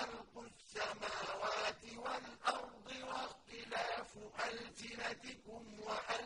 خَلْقُ السَّمَاوَاتِ وَالْأَرْضِ وَاخْتِلَافُ أَلْسِنَتِكُمْ وألسنتكم